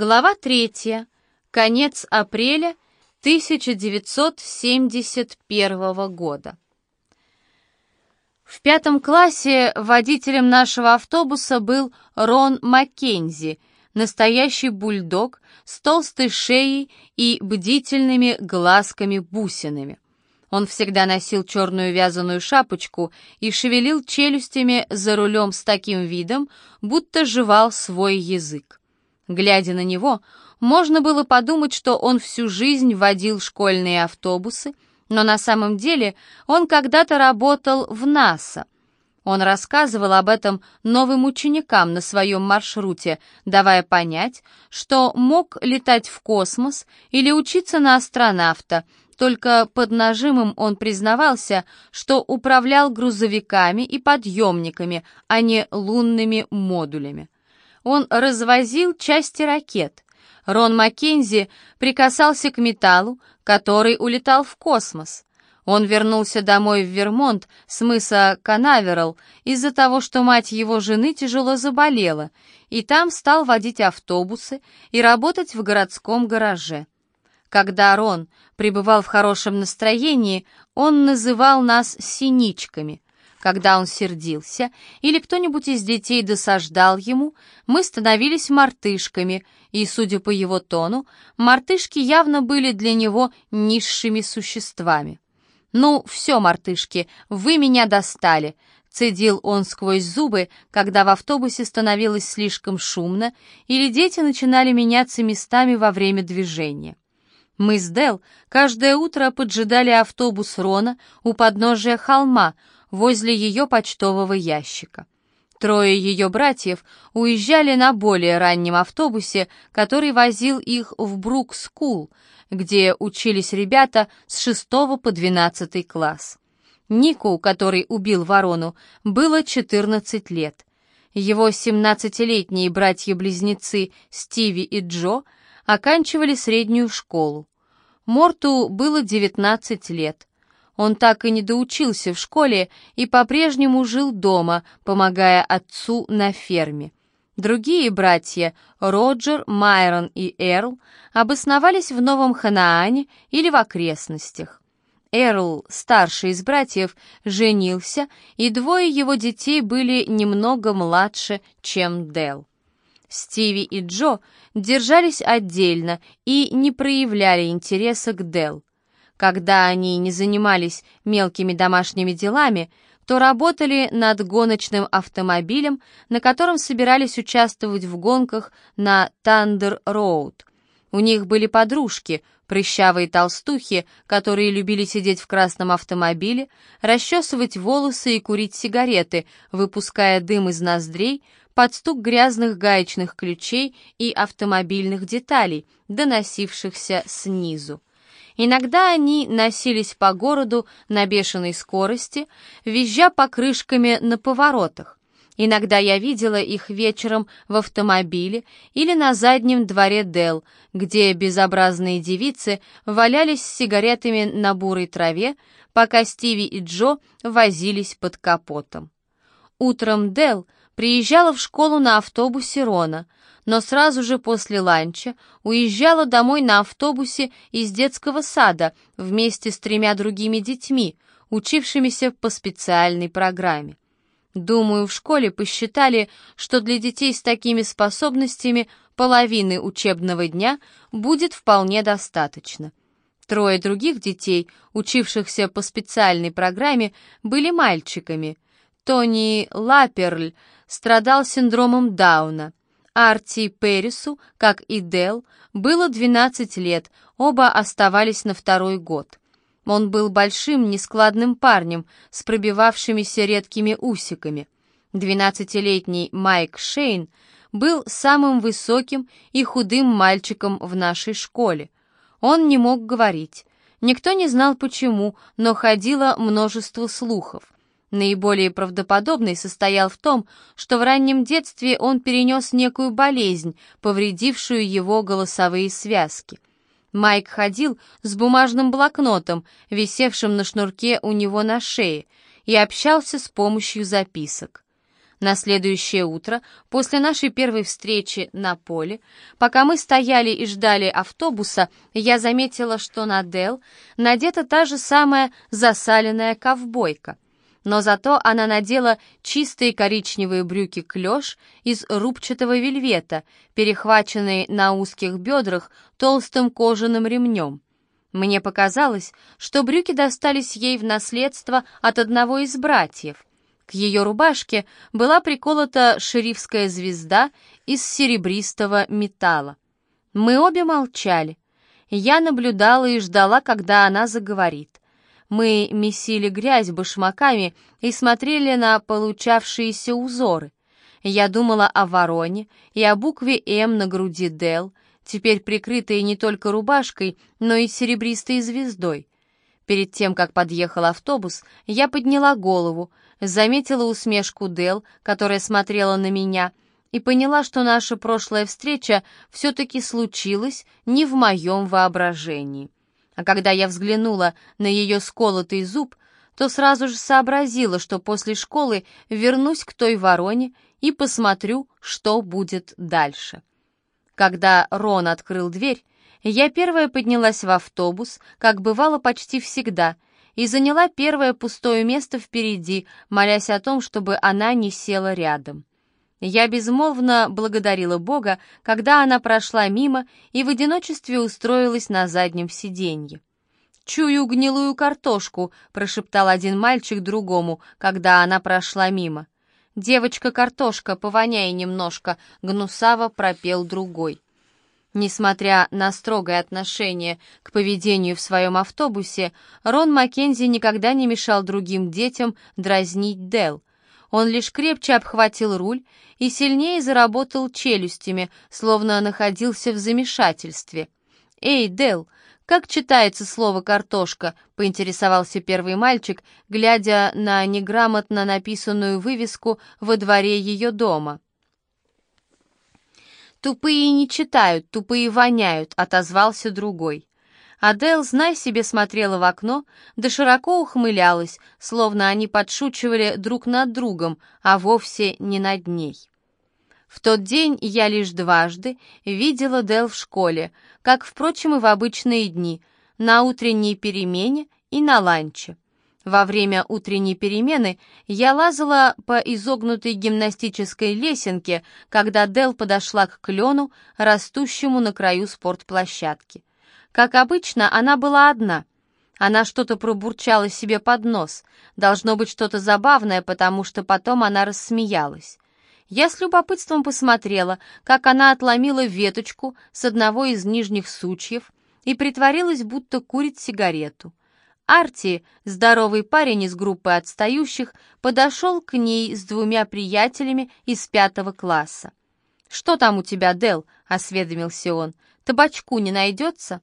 Глава третья. Конец апреля 1971 года. В пятом классе водителем нашего автобуса был Рон Маккензи, настоящий бульдог с толстой шеей и бдительными глазками-бусинами. Он всегда носил черную вязаную шапочку и шевелил челюстями за рулем с таким видом, будто жевал свой язык. Глядя на него, можно было подумать, что он всю жизнь водил школьные автобусы, но на самом деле он когда-то работал в НАСА. Он рассказывал об этом новым ученикам на своем маршруте, давая понять, что мог летать в космос или учиться на астронавта, только под нажимом он признавался, что управлял грузовиками и подъемниками, а не лунными модулями. Он развозил части ракет. Рон Маккензи прикасался к металлу, который улетал в космос. Он вернулся домой в Вермонт с мыса Канаверал из-за того, что мать его жены тяжело заболела, и там стал водить автобусы и работать в городском гараже. Когда Рон пребывал в хорошем настроении, он называл нас «синичками». Когда он сердился или кто-нибудь из детей досаждал ему, мы становились мартышками, и, судя по его тону, мартышки явно были для него низшими существами. «Ну, все, мартышки, вы меня достали», — цедил он сквозь зубы, когда в автобусе становилось слишком шумно или дети начинали меняться местами во время движения. Мы с Дел каждое утро поджидали автобус Рона у подножия холма, возле ее почтового ящика. Трое ее братьев уезжали на более раннем автобусе, который возил их в Брук-скул, где учились ребята с 6 по 12 класс. Нику, который убил ворону, было 14 лет. Его 17-летние братья-близнецы Стиви и Джо оканчивали среднюю школу. Морту было 19 лет. Он так и не доучился в школе и по-прежнему жил дома, помогая отцу на ферме. Другие братья, Роджер, Майрон и Эрл, обосновались в Новом Ханаане или в окрестностях. Эрл, старший из братьев, женился, и двое его детей были немного младше, чем Дел. Стиви и Джо держались отдельно и не проявляли интереса к Дел. Когда они не занимались мелкими домашними делами, то работали над гоночным автомобилем, на котором собирались участвовать в гонках на Тандер-Роуд. У них были подружки, прыщавые толстухи, которые любили сидеть в красном автомобиле, расчесывать волосы и курить сигареты, выпуская дым из ноздрей, под стук грязных гаечных ключей и автомобильных деталей, доносившихся снизу. Иногда они носились по городу на бешеной скорости, визжа покрышками на поворотах. Иногда я видела их вечером в автомобиле или на заднем дворе Дел, где безобразные девицы валялись с сигаретами на бурой траве, пока Стиви и Джо возились под капотом. Утром Дел приезжала в школу на автобусе Рона, но сразу же после ланча уезжала домой на автобусе из детского сада вместе с тремя другими детьми, учившимися по специальной программе. Думаю, в школе посчитали, что для детей с такими способностями половины учебного дня будет вполне достаточно. Трое других детей, учившихся по специальной программе, были мальчиками. Тони Лаперль страдал синдромом Дауна. Арти Перрису, как и Дел, было 12 лет, оба оставались на второй год. Он был большим, нескладным парнем с пробивавшимися редкими усиками. Двенадцатилетний Майк Шейн был самым высоким и худым мальчиком в нашей школе. Он не мог говорить. Никто не знал почему, но ходило множество слухов. Наиболее правдоподобный состоял в том, что в раннем детстве он перенес некую болезнь, повредившую его голосовые связки. Майк ходил с бумажным блокнотом, висевшим на шнурке у него на шее, и общался с помощью записок. На следующее утро, после нашей первой встречи на поле, пока мы стояли и ждали автобуса, я заметила, что на Дел надета та же самая засаленная ковбойка. Но зато она надела чистые коричневые брюки клеш из рубчатого вельвета, перехваченные на узких бедрах толстым кожаным ремнем. Мне показалось, что брюки достались ей в наследство от одного из братьев. К ее рубашке была приколота шерифская звезда из серебристого металла. Мы обе молчали. Я наблюдала и ждала, когда она заговорит. Мы месили грязь башмаками и смотрели на получавшиеся узоры. Я думала о вороне и о букве «М» на груди Дел, теперь прикрытой не только рубашкой, но и серебристой звездой. Перед тем, как подъехал автобус, я подняла голову, заметила усмешку Дел, которая смотрела на меня, и поняла, что наша прошлая встреча все-таки случилась не в моем воображении. А когда я взглянула на ее сколотый зуб, то сразу же сообразила, что после школы вернусь к той вороне и посмотрю, что будет дальше. Когда Рон открыл дверь, я первая поднялась в автобус, как бывало почти всегда — и заняла первое пустое место впереди, молясь о том, чтобы она не села рядом. Я безмолвно благодарила Бога, когда она прошла мимо и в одиночестве устроилась на заднем сиденье. «Чую гнилую картошку», — прошептал один мальчик другому, когда она прошла мимо. «Девочка-картошка, повоняй немножко», — гнусаво пропел другой. Несмотря на строгое отношение к поведению в своем автобусе, Рон Маккензи никогда не мешал другим детям дразнить Дел. Он лишь крепче обхватил руль и сильнее заработал челюстями, словно находился в замешательстве. «Эй, Дел, как читается слово «картошка»?» — поинтересовался первый мальчик, глядя на неграмотно написанную вывеску во дворе ее дома. «Тупые не читают, тупые воняют», — отозвался другой. Адел, знай себе, смотрела в окно, да широко ухмылялась, словно они подшучивали друг над другом, а вовсе не над ней. В тот день я лишь дважды видела Дел в школе, как, впрочем, и в обычные дни, на утренней перемене и на ланче. Во время утренней перемены я лазала по изогнутой гимнастической лесенке, когда Дел подошла к клену, растущему на краю спортплощадки. Как обычно, она была одна. Она что-то пробурчала себе под нос. Должно быть что-то забавное, потому что потом она рассмеялась. Я с любопытством посмотрела, как она отломила веточку с одного из нижних сучьев и притворилась, будто курит сигарету. Арти, здоровый парень из группы отстающих, подошел к ней с двумя приятелями из пятого класса. «Что там у тебя, Дел?» — осведомился он. «Табачку не найдется?»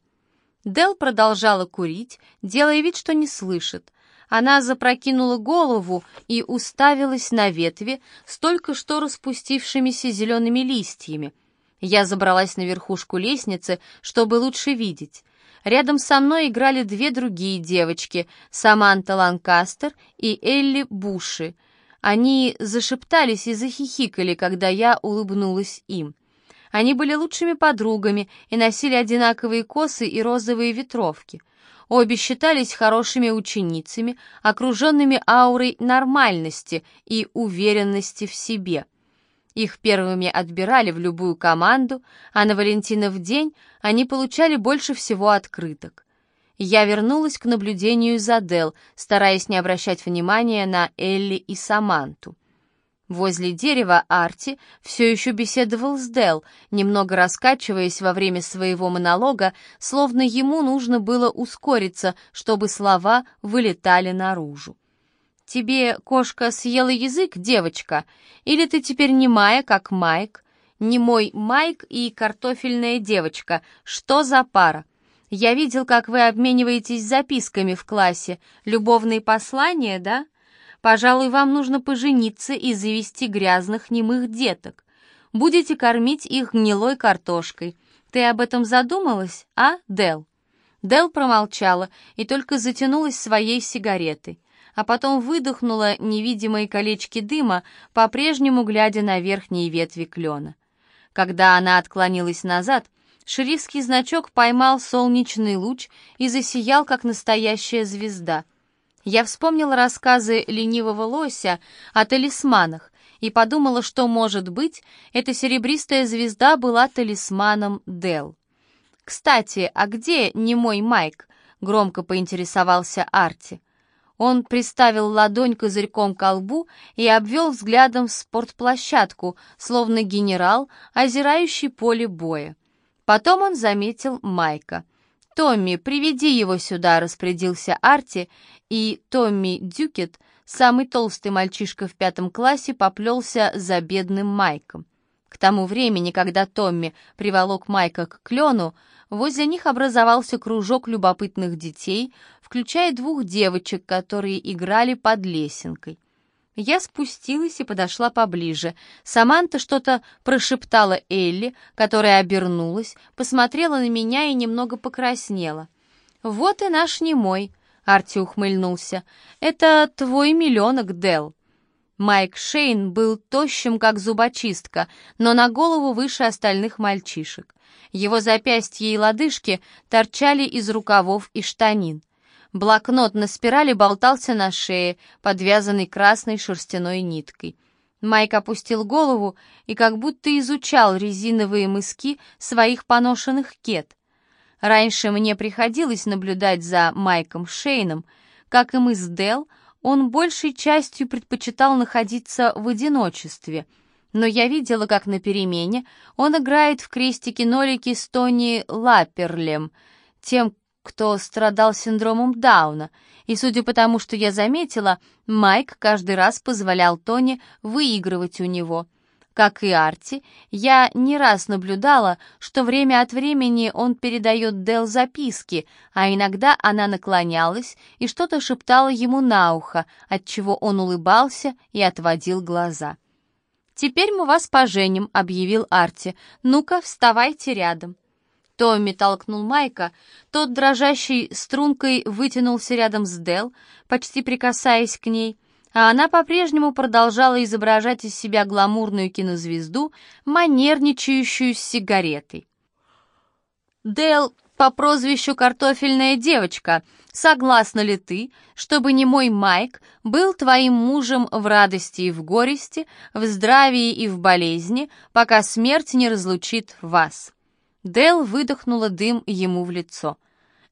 Дел продолжала курить, делая вид, что не слышит. Она запрокинула голову и уставилась на ветви с только что распустившимися зелеными листьями. Я забралась на верхушку лестницы, чтобы лучше видеть. Рядом со мной играли две другие девочки, Саманта Ланкастер и Элли Буши. Они зашептались и захихикали, когда я улыбнулась им. Они были лучшими подругами и носили одинаковые косы и розовые ветровки. Обе считались хорошими ученицами, окруженными аурой нормальности и уверенности в себе. Их первыми отбирали в любую команду, а на Валентинов день они получали больше всего открыток. Я вернулась к наблюдению за Дел, стараясь не обращать внимания на Элли и Саманту. Возле дерева Арти все еще беседовал с Дел, немного раскачиваясь во время своего монолога, словно ему нужно было ускориться, чтобы слова вылетали наружу. «Тебе кошка съела язык, девочка? Или ты теперь не Майя, как Майк? Не мой Майк и картофельная девочка. Что за пара? Я видел, как вы обмениваетесь записками в классе. Любовные послания, да? Пожалуй, вам нужно пожениться и завести грязных немых деток. Будете кормить их гнилой картошкой. Ты об этом задумалась, а, Дел?» Дел промолчала и только затянулась своей сигаретой. а потом выдохнула невидимые колечки дыма, по-прежнему глядя на верхние ветви клена. Когда она отклонилась назад, шерифский значок поймал солнечный луч и засиял, как настоящая звезда. Я вспомнила рассказы ленивого лося о талисманах и подумала, что, может быть, эта серебристая звезда была талисманом Дел. «Кстати, а где не мой Майк?» — громко поинтересовался Арти. Он приставил ладонь козырьком к колбу и обвел взглядом спортплощадку, словно генерал, озирающий поле боя. Потом он заметил Майка. «Томми, приведи его сюда», — распорядился Арти, и Томми Дюкет, самый толстый мальчишка в пятом классе, поплелся за бедным Майком. К тому времени, когда Томми приволок Майка к клену, возле них образовался кружок любопытных детей, включая двух девочек, которые играли под лесенкой. Я спустилась и подошла поближе. Саманта что-то прошептала Элли, которая обернулась, посмотрела на меня и немного покраснела. «Вот и наш немой», — Арти ухмыльнулся. «Это твой миллионок, Дел. Майк Шейн был тощим, как зубочистка, но на голову выше остальных мальчишек. Его запястья и лодыжки торчали из рукавов и штанин. Блокнот на спирали болтался на шее, подвязанный красной шерстяной ниткой. Майк опустил голову и как будто изучал резиновые мыски своих поношенных кет. Раньше мне приходилось наблюдать за Майком Шейном. Как и мы с Дел, он большей частью предпочитал находиться в одиночестве — но я видела, как на перемене он играет в крестики-нолики с Тони Лапперлем, тем, кто страдал синдромом Дауна, и судя по тому, что я заметила, Майк каждый раз позволял Тони выигрывать у него. Как и Арти, я не раз наблюдала, что время от времени он передает Дел записки, а иногда она наклонялась и что-то шептала ему на ухо, отчего он улыбался и отводил глаза. «Теперь мы вас поженим», — объявил Арти. «Ну-ка, вставайте рядом». Томми толкнул Майка, тот дрожащей стрункой вытянулся рядом с Дел, почти прикасаясь к ней, а она по-прежнему продолжала изображать из себя гламурную кинозвезду, манерничающую с сигаретой. Дел по прозвищу «Картофельная девочка», согласна ли ты, чтобы не мой Майк был твоим мужем в радости и в горести, в здравии и в болезни, пока смерть не разлучит вас?» Дел выдохнула дым ему в лицо.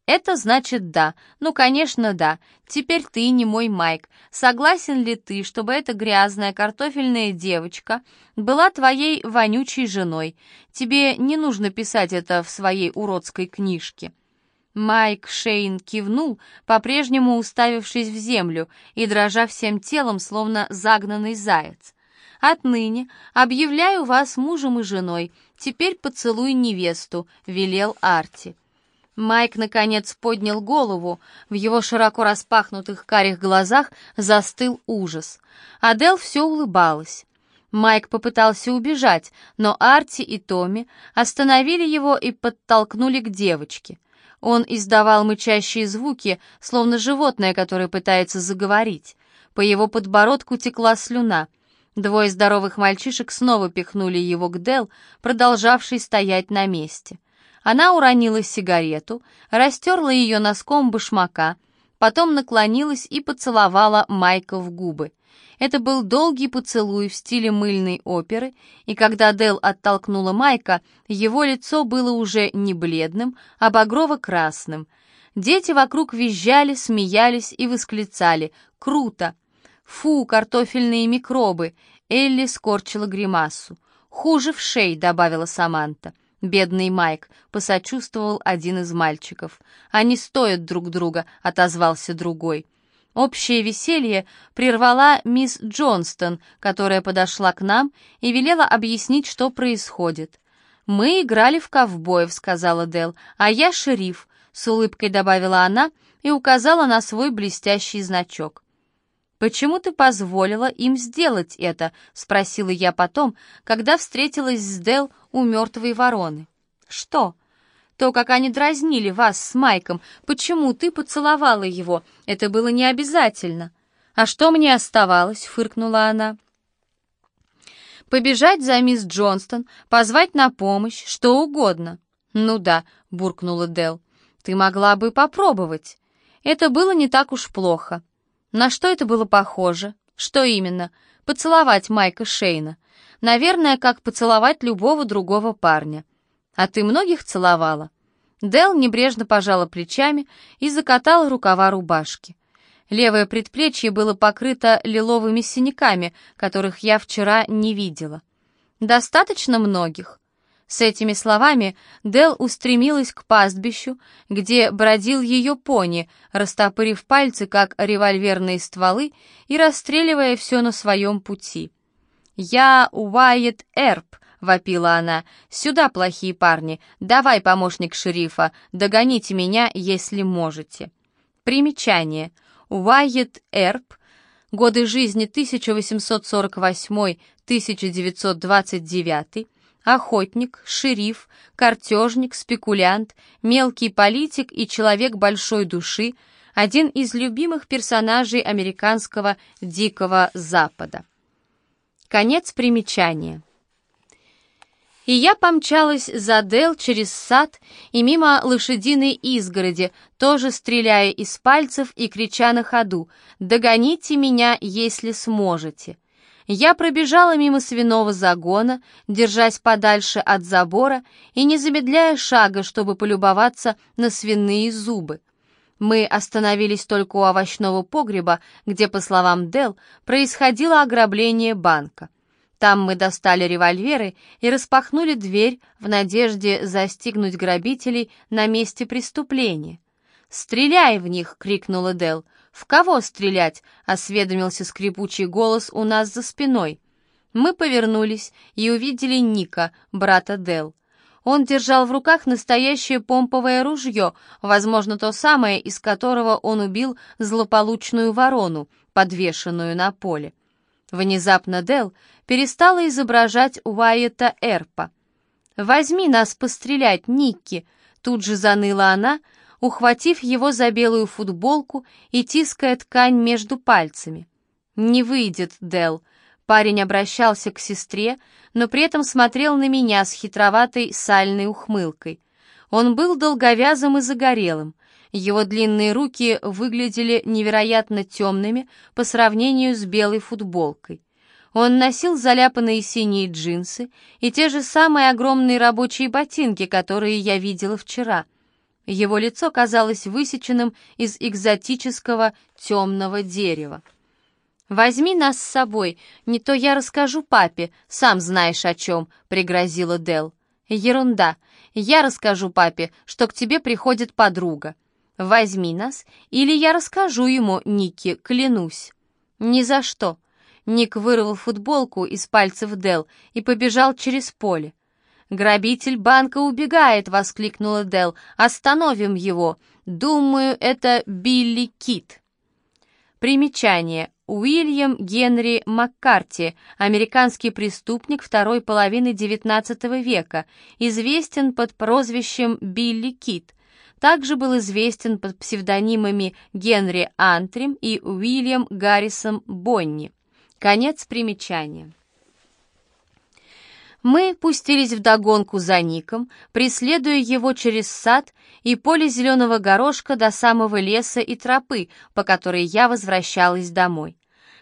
Это значит да. Ну, конечно, да. Теперь ты не мой Майк. Согласен ли ты, чтобы эта грязная картофельная девочка была твоей вонючей женой? Тебе не нужно писать это в своей уродской книжке. Майк Шейн кивнул, по-прежнему уставившись в землю и дрожа всем телом, словно загнанный заяц. «Отныне объявляю вас мужем и женой. Теперь поцелуй невесту», — велел Арти. Майк, наконец, поднял голову. В его широко распахнутых карих глазах застыл ужас. Адел все улыбалась. Майк попытался убежать, но Арти и Томми остановили его и подтолкнули к девочке. Он издавал мычащие звуки, словно животное, которое пытается заговорить. По его подбородку текла слюна. Двое здоровых мальчишек снова пихнули его к Дел, продолжавшей стоять на месте. Она уронила сигарету, растерла ее носком башмака, потом наклонилась и поцеловала Майка в губы. Это был долгий поцелуй в стиле мыльной оперы, и когда Дел оттолкнула Майка, его лицо было уже не бледным, а багрово-красным. Дети вокруг визжали, смеялись и восклицали «Круто!» «Фу, картофельные микробы!» Элли скорчила гримасу. «Хуже в шей», — добавила Саманта. «Бедный Майк», — посочувствовал один из мальчиков. «Они стоят друг друга», — отозвался другой. Общее веселье прервала мисс Джонстон, которая подошла к нам и велела объяснить, что происходит. «Мы играли в ковбоев», — сказала Дел, — «а я шериф», — с улыбкой добавила она и указала на свой блестящий значок. «Почему ты позволила им сделать это?» — спросила я потом, когда встретилась с Дел у мертвой вороны. «Что?» «То, как они дразнили вас с Майком. Почему ты поцеловала его? Это было не обязательно». «А что мне оставалось?» — фыркнула она. «Побежать за мисс Джонстон, позвать на помощь, что угодно». «Ну да», — буркнула Дел. «Ты могла бы попробовать». Это было не так уж плохо. На что это было похоже? Что именно? Поцеловать Майка Шейна. Наверное, как поцеловать любого другого парня. А ты многих целовала? Дел небрежно пожала плечами и закатала рукава рубашки. Левое предплечье было покрыто лиловыми синяками, которых я вчера не видела. Достаточно многих. С этими словами Дел устремилась к пастбищу, где бродил ее пони, растопырив пальцы, как револьверные стволы, и расстреливая все на своем пути. «Я Уайет Эрп», — вопила она, — «сюда, плохие парни, давай, помощник шерифа, догоните меня, если можете». Примечание. Уайет Эрп, годы жизни 1848-1929, охотник, шериф, картежник, спекулянт, мелкий политик и человек большой души, один из любимых персонажей американского Дикого Запада. Конец примечания. И я помчалась за Дел через сад и мимо лошадиной изгороди, тоже стреляя из пальцев и крича на ходу «Догоните меня, если сможете!» Я пробежала мимо свиного загона, держась подальше от забора и не замедляя шага, чтобы полюбоваться на свиные зубы. Мы остановились только у овощного погреба, где, по словам Дел, происходило ограбление банка. Там мы достали револьверы и распахнули дверь в надежде застигнуть грабителей на месте преступления. «Стреляй в них!» — крикнула Дел. «В кого стрелять?» — осведомился скрипучий голос у нас за спиной. Мы повернулись и увидели Ника, брата Дел. Он держал в руках настоящее помповое ружье, возможно, то самое, из которого он убил злополучную ворону, подвешенную на поле. Внезапно Дел перестала изображать Уайета Эрпа. «Возьми нас пострелять, Никки!» Тут же заныла она, ухватив его за белую футболку и тиская ткань между пальцами. «Не выйдет, Дел. Парень обращался к сестре, но при этом смотрел на меня с хитроватой сальной ухмылкой. Он был долговязым и загорелым. Его длинные руки выглядели невероятно темными по сравнению с белой футболкой. Он носил заляпанные синие джинсы и те же самые огромные рабочие ботинки, которые я видела вчера. Его лицо казалось высеченным из экзотического темного дерева. «Возьми нас с собой, не то я расскажу папе, сам знаешь о чем», — пригрозила Дел. «Ерунда. Я расскажу папе, что к тебе приходит подруга. Возьми нас, или я расскажу ему, Ники, клянусь». «Ни за что». Ник вырвал футболку из пальцев Дел и побежал через поле. «Грабитель банка убегает!» — воскликнула Дел. «Остановим его! Думаю, это Билли Кит!» Примечание. Уильям Генри Маккарти, американский преступник второй половины XIX века, известен под прозвищем Билли Кит. Также был известен под псевдонимами Генри Антрим и Уильям Гаррисон Бонни. Конец примечания. Мы пустились в догонку за Ником, преследуя его через сад и поле зеленого горошка до самого леса и тропы, по которой я возвращалась домой.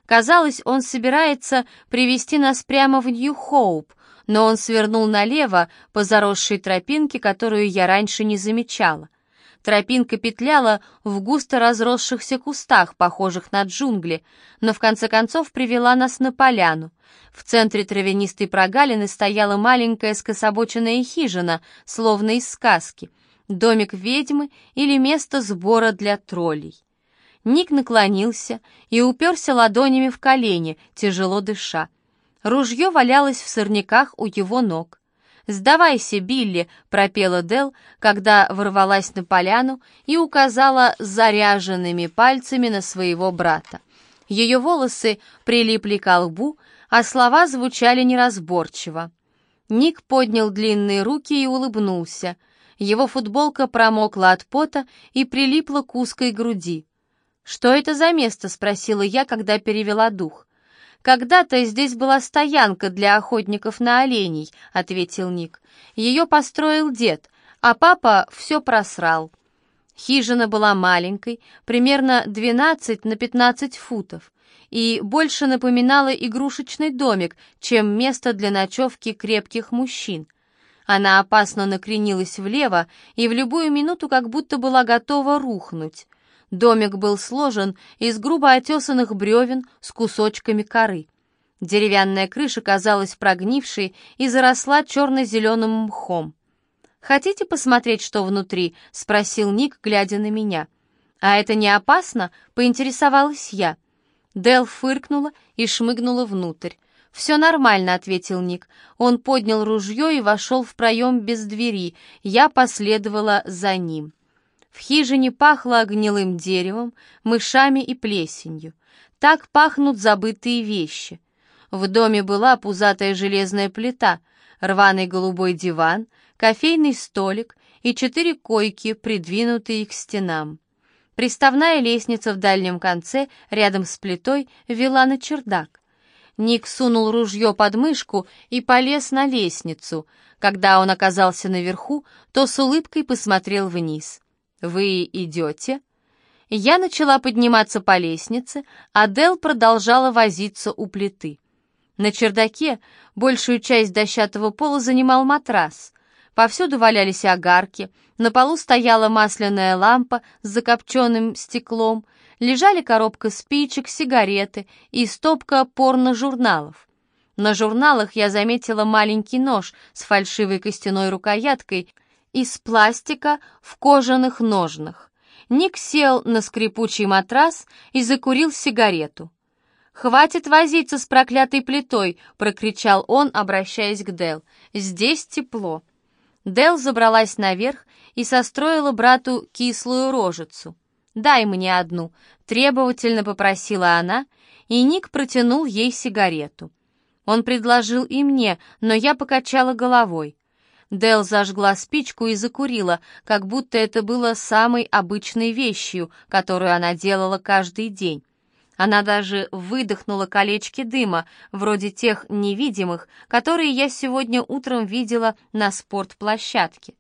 Казалось, он собирается привести нас прямо в Нью-Хоуп, но он свернул налево по заросшей тропинке, которую я раньше не замечала. Тропинка петляла в густо разросшихся кустах, похожих на джунгли, но в конце концов привела нас на поляну. В центре травянистой прогалины стояла маленькая скособоченная хижина, словно из сказки, домик ведьмы или место сбора для троллей. Ник наклонился и уперся ладонями в колени, тяжело дыша. Ружье валялось в сорняках у его ног. «Сдавайся, Билли!» — пропела Дел, когда ворвалась на поляну и указала заряженными пальцами на своего брата. Ее волосы прилипли к лбу, а слова звучали неразборчиво. Ник поднял длинные руки и улыбнулся. Его футболка промокла от пота и прилипла к узкой груди. «Что это за место?» — спросила я, когда перевела дух. «Когда-то здесь была стоянка для охотников на оленей», — ответил Ник. «Ее построил дед, а папа все просрал». Хижина была маленькой, примерно 12 на 15 футов, и больше напоминала игрушечный домик, чем место для ночевки крепких мужчин. Она опасно накренилась влево и в любую минуту как будто была готова рухнуть. Домик был сложен из грубо отесанных бревен с кусочками коры. Деревянная крыша казалась прогнившей и заросла черно-зеленым мхом. «Хотите посмотреть, что внутри?» — спросил Ник, глядя на меня. «А это не опасно?» — поинтересовалась я. Дел фыркнула и шмыгнула внутрь. «Все нормально», — ответил Ник. Он поднял ружье и вошел в проем без двери. Я последовала за ним. В хижине пахло гнилым деревом, мышами и плесенью. Так пахнут забытые вещи. В доме была пузатая железная плита, рваный голубой диван, кофейный столик и четыре койки, придвинутые к стенам. Приставная лестница в дальнем конце, рядом с плитой, вела на чердак. Ник сунул ружье под мышку и полез на лестницу. Когда он оказался наверху, то с улыбкой посмотрел вниз. «Вы идете?» Я начала подниматься по лестнице, а Дел продолжала возиться у плиты. На чердаке большую часть дощатого пола занимал матрас. Повсюду валялись огарки, на полу стояла масляная лампа с закопченным стеклом, лежали коробка спичек, сигареты и стопка порно-журналов. На журналах я заметила маленький нож с фальшивой костяной рукояткой из пластика в кожаных ножнах. Ник сел на скрипучий матрас и закурил сигарету. «Хватит возиться с проклятой плитой!» — прокричал он, обращаясь к Дел. «Здесь тепло». Дел забралась наверх и состроила брату кислую рожицу. «Дай мне одну», — требовательно попросила она, и Ник протянул ей сигарету. Он предложил и мне, но я покачала головой. Дел зажгла спичку и закурила, как будто это было самой обычной вещью, которую она делала каждый день. Она даже выдохнула колечки дыма, вроде тех невидимых, которые я сегодня утром видела на спортплощадке.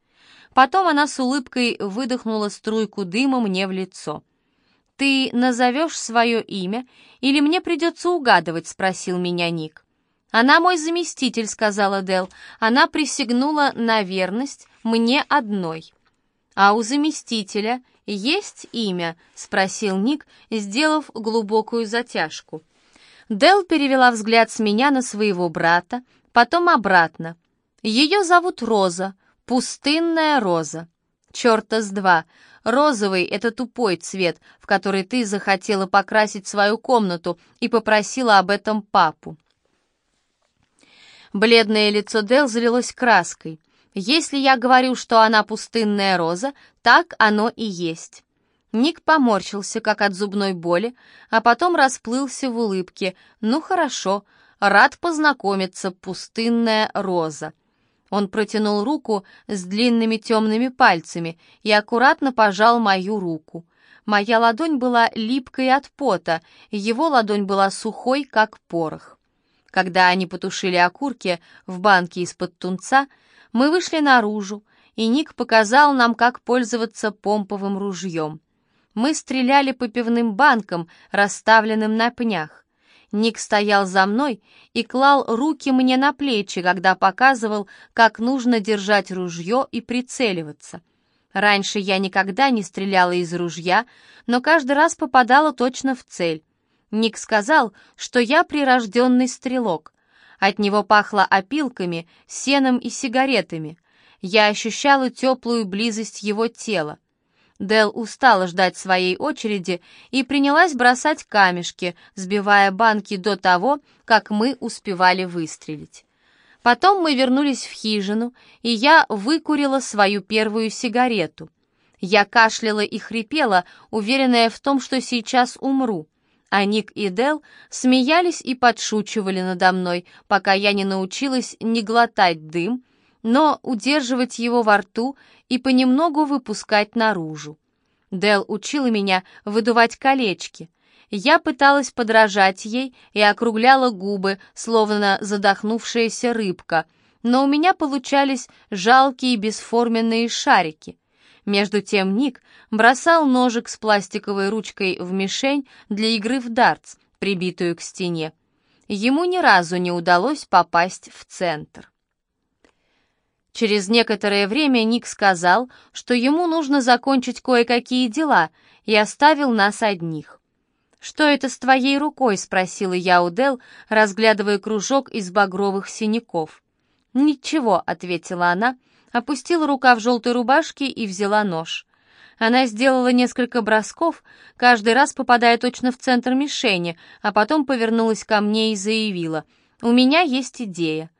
Потом она с улыбкой выдохнула струйку дыма мне в лицо. «Ты назовешь свое имя или мне придется угадывать?» — спросил меня Ник. «Она мой заместитель», — сказала Дел. «Она присягнула на верность мне одной». «А у заместителя есть имя?» — спросил Ник, сделав глубокую затяжку. Дел перевела взгляд с меня на своего брата, потом обратно. «Ее зовут Роза, пустынная Роза. Черта с два. Розовый — это тупой цвет, в который ты захотела покрасить свою комнату и попросила об этом папу. Бледное лицо Дел залилось краской. «Если я говорю, что она пустынная роза, так оно и есть». Ник поморщился, как от зубной боли, а потом расплылся в улыбке. «Ну хорошо, рад познакомиться, пустынная роза». Он протянул руку с длинными темными пальцами и аккуратно пожал мою руку. Моя ладонь была липкой от пота, его ладонь была сухой, как порох. Когда они потушили окурки в банке из-под тунца, мы вышли наружу, и Ник показал нам, как пользоваться помповым ружьем. Мы стреляли по пивным банкам, расставленным на пнях. Ник стоял за мной и клал руки мне на плечи, когда показывал, как нужно держать ружье и прицеливаться. Раньше я никогда не стреляла из ружья, но каждый раз попадала точно в цель. Ник сказал, что я прирожденный стрелок. От него пахло опилками, сеном и сигаретами. Я ощущала теплую близость его тела. Дел устала ждать своей очереди и принялась бросать камешки, сбивая банки до того, как мы успевали выстрелить. Потом мы вернулись в хижину, и я выкурила свою первую сигарету. Я кашляла и хрипела, уверенная в том, что сейчас умру а Ник и Дел смеялись и подшучивали надо мной, пока я не научилась не глотать дым, но удерживать его во рту и понемногу выпускать наружу. Дел учила меня выдувать колечки. Я пыталась подражать ей и округляла губы, словно задохнувшаяся рыбка, но у меня получались жалкие бесформенные шарики. Между тем Ник бросал ножик с пластиковой ручкой в мишень для игры в дартс, прибитую к стене. Ему ни разу не удалось попасть в центр. Через некоторое время Ник сказал, что ему нужно закончить кое-какие дела, и оставил нас одних. «Что это с твоей рукой?» — спросила я у Дел, разглядывая кружок из багровых синяков. «Ничего», — ответила она, опустила рука в желтой рубашке и взяла нож. Она сделала несколько бросков, каждый раз попадая точно в центр мишени, а потом повернулась ко мне и заявила, «У меня есть идея».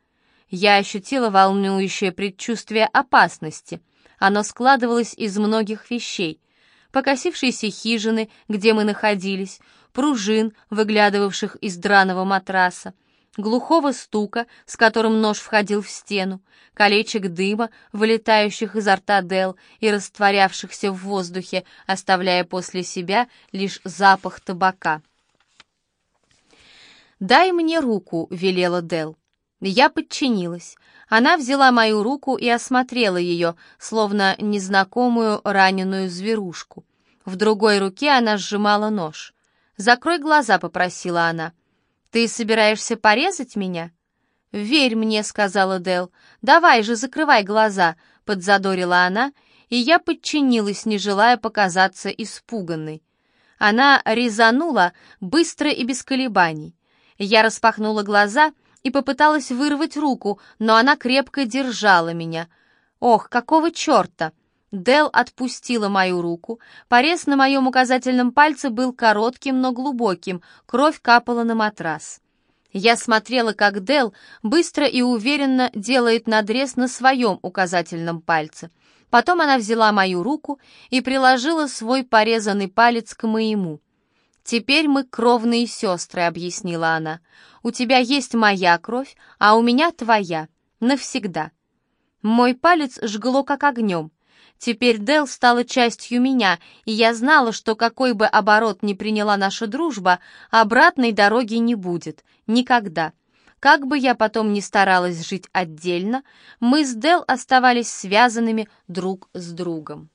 Я ощутила волнующее предчувствие опасности. Оно складывалось из многих вещей. Покосившиеся хижины, где мы находились, пружин, выглядывавших из драного матраса, глухого стука, с которым нож входил в стену, колечек дыма, вылетающих изо рта Дел и растворявшихся в воздухе, оставляя после себя лишь запах табака. «Дай мне руку», — велела Дел. Я подчинилась. Она взяла мою руку и осмотрела ее, словно незнакомую раненую зверушку. В другой руке она сжимала нож. «Закрой глаза», — попросила она. «Ты собираешься порезать меня?» «Верь мне», — сказала Дел. «Давай же, закрывай глаза», — подзадорила она, и я подчинилась, не желая показаться испуганной. Она резанула быстро и без колебаний. Я распахнула глаза и попыталась вырвать руку, но она крепко держала меня. Ох, какого черта! Дел отпустила мою руку. Порез на моем указательном пальце был коротким, но глубоким, кровь капала на матрас. Я смотрела, как Дел быстро и уверенно делает надрез на своем указательном пальце. Потом она взяла мою руку и приложила свой порезанный палец к моему. «Теперь мы кровные сестры», — объяснила она. «У тебя есть моя кровь, а у меня твоя. Навсегда». Мой палец жгло как огнем. Теперь Дел стала частью меня, и я знала, что какой бы оборот ни приняла наша дружба, обратной дороги не будет. Никогда. Как бы я потом ни старалась жить отдельно, мы с Дел оставались связанными друг с другом.